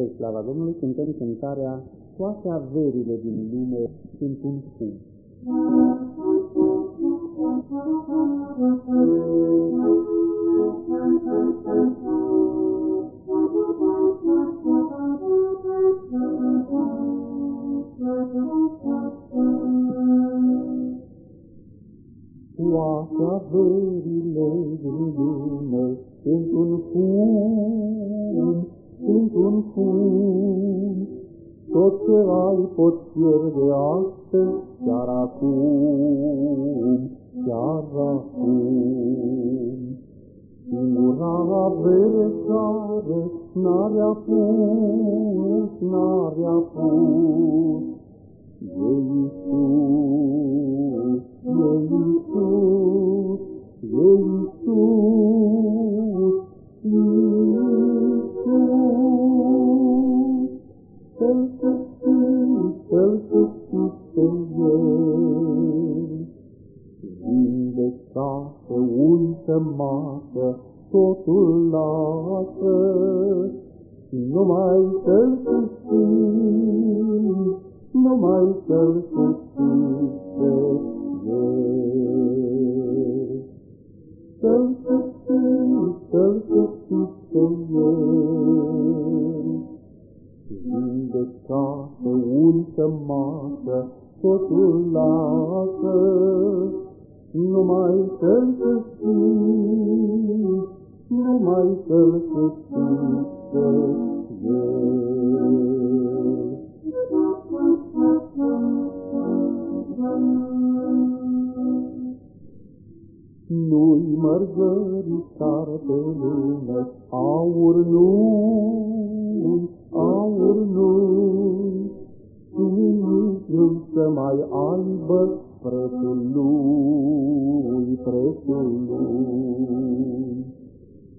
Spre slava Domnului cântăm cântarea Toate averile din lume sunt un fum. Toate averile din lume sunt un fum, pot pierde astăzi, chiar acum, chiar acum. Singura avere care n-are apus, n-are apus, e Iisus, e Iisus, e Iisus, știi, să-L să știi pe El. Vindecată, uită masă, totul lasă, numai să-L să știi, numai să-L să masă, totul lasă, numai să-L să știi, numai să-L să știi pe El. Nu-i mărgăritar pe lume, aur nu, prețul lui, prețul lui.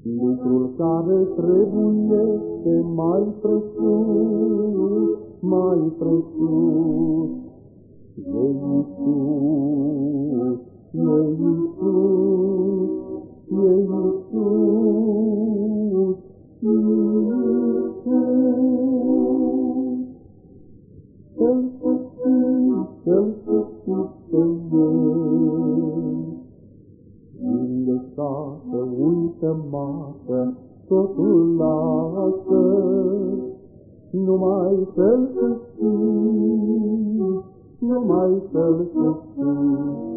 Lucrul care trebuie mai presus, mai presus, e Iisus, e Iisus, e Iisus, Iisus. Să-L să știi, să-L să totul lasă, numai să-L să știi, numai să-L să știi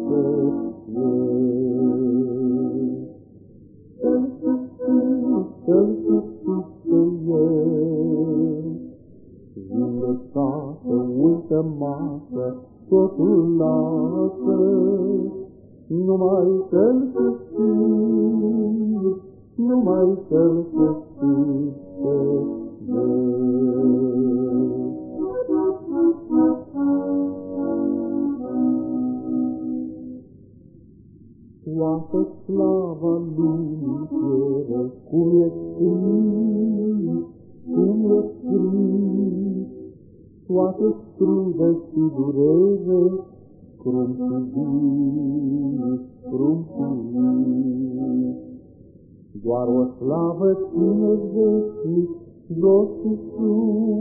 pe El. Să-L să știi, să-L să știi pe El. Vindecată, uită masă, totul lasă, numai să-L să știi, numai să-L să știi pe El. Toată slava lumii cere, cum e scris, cum e scris, toată strudă și durere, crum o slavă ține veșnic, jos și sus,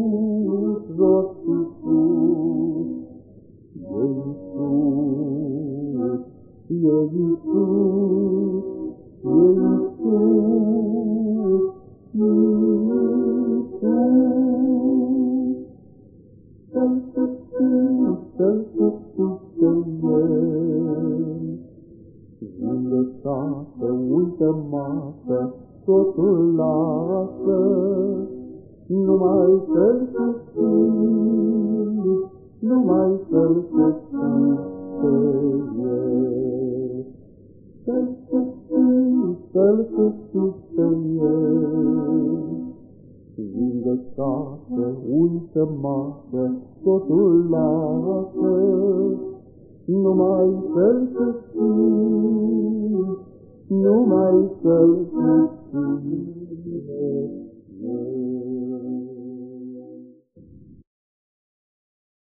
lasă, numai să-L să știi, numai să-L să știi pe El. Să-L să știi, să-L să știi pe El. Vindecată, uită masă, totul lasă, numai să-L să știi, numai să-L